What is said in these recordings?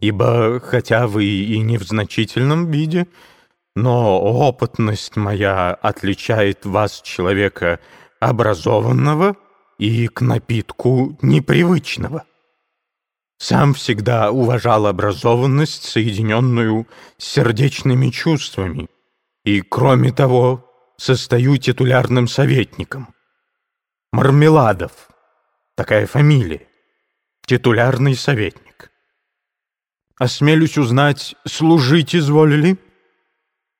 ибо, хотя вы и не в значительном виде, но опытность моя отличает вас, человека образованного и к напитку непривычного. Сам всегда уважал образованность, соединенную с сердечными чувствами, и, кроме того, состою титулярным советником. Мармеладов, такая фамилия, титулярный советник. Осмелюсь узнать, служить изволили?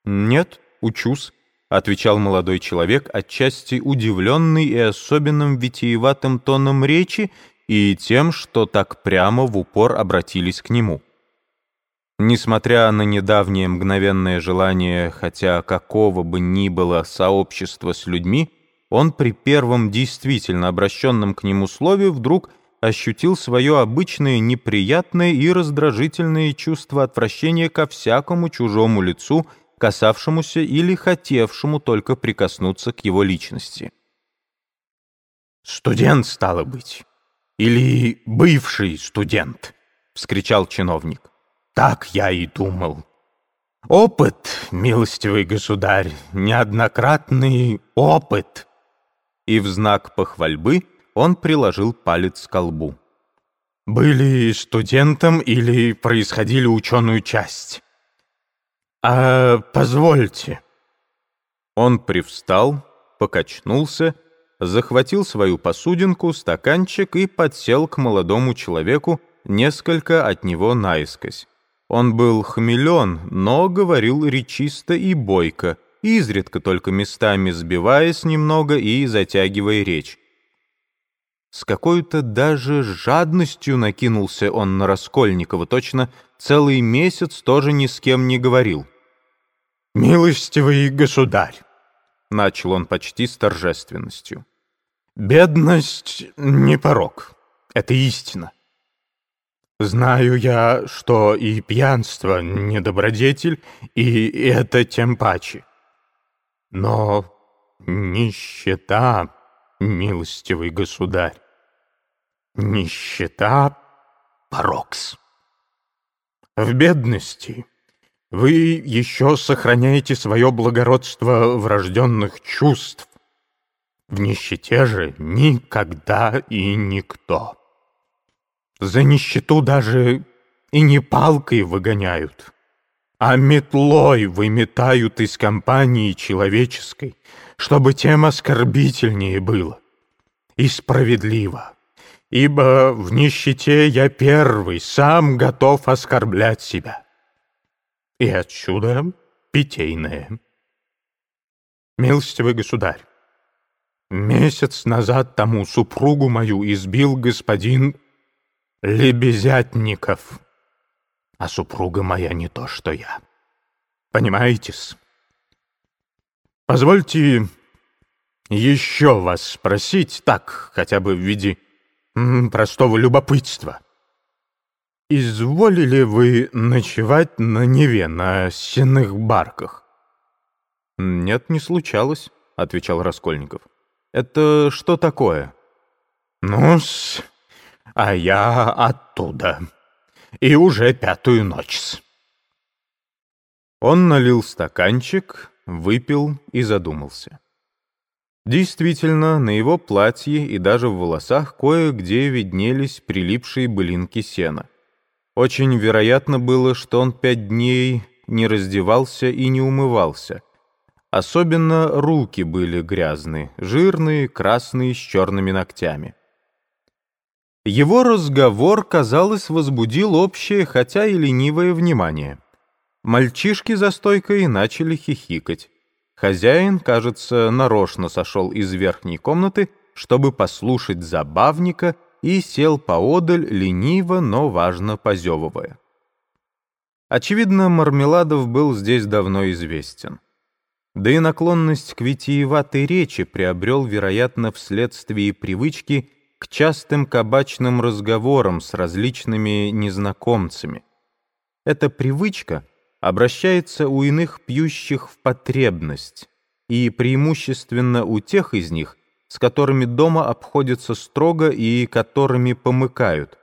Нет, учусь, — отвечал молодой человек, отчасти удивленный и особенным витиеватым тоном речи и тем, что так прямо в упор обратились к нему. Несмотря на недавнее мгновенное желание, хотя какого бы ни было сообщества с людьми, он при первом действительно обращенном к нему слове вдруг ощутил свое обычное неприятное и раздражительное чувство отвращения ко всякому чужому лицу, касавшемуся или хотевшему только прикоснуться к его личности. «Студент, стало быть, или бывший студент!» — вскричал чиновник. «Так я и думал. Опыт, милостивый государь, неоднократный опыт!» И в знак похвальбы он приложил палец к колбу. «Были студентом или происходили ученую часть?» «А позвольте». Он привстал, покачнулся, захватил свою посудинку, стаканчик и подсел к молодому человеку несколько от него наискось. Он был хмелен, но говорил речисто и бойко, изредка только местами сбиваясь немного и затягивая речь. С какой-то даже жадностью накинулся он на Раскольникова, точно целый месяц тоже ни с кем не говорил. «Милостивый государь!» — начал он почти с торжественностью. «Бедность — не порог, это истина. Знаю я, что и пьянство — не добродетель, и это тем паче. Но нищета, милостивый государь, нищета — порокс. В бедности вы еще сохраняете свое благородство врожденных чувств. В нищете же никогда и никто. За нищету даже и не палкой выгоняют, а метлой выметают из компании человеческой, чтобы тем оскорбительнее было и справедливо. Ибо в нищете я первый, сам готов оскорблять себя. И отсюда питейное. Милостивый государь, месяц назад тому супругу мою избил господин Лебезятников, а супруга моя не то, что я. Понимаете-с? Позвольте еще вас спросить, так, хотя бы в виде простого любопытства. Изволили вы ночевать на Неве, на сенных барках? Нет, не случалось, — отвечал Раскольников. Это что такое? Ну-с а я оттуда. И уже пятую ночь. Он налил стаканчик, выпил и задумался. Действительно, на его платье и даже в волосах кое-где виднелись прилипшие былинки сена. Очень вероятно было, что он пять дней не раздевался и не умывался. Особенно руки были грязные, жирные, красные, с черными ногтями. Его разговор, казалось, возбудил общее, хотя и ленивое внимание. Мальчишки за стойкой начали хихикать. Хозяин, кажется, нарочно сошел из верхней комнаты, чтобы послушать забавника, и сел поодаль, лениво, но важно позевывая. Очевидно, Мармеладов был здесь давно известен. Да и наклонность к витиеватой речи приобрел, вероятно, вследствие привычки к частым кабачным разговорам с различными незнакомцами. Эта привычка обращается у иных пьющих в потребность, и преимущественно у тех из них, с которыми дома обходятся строго и которыми помыкают,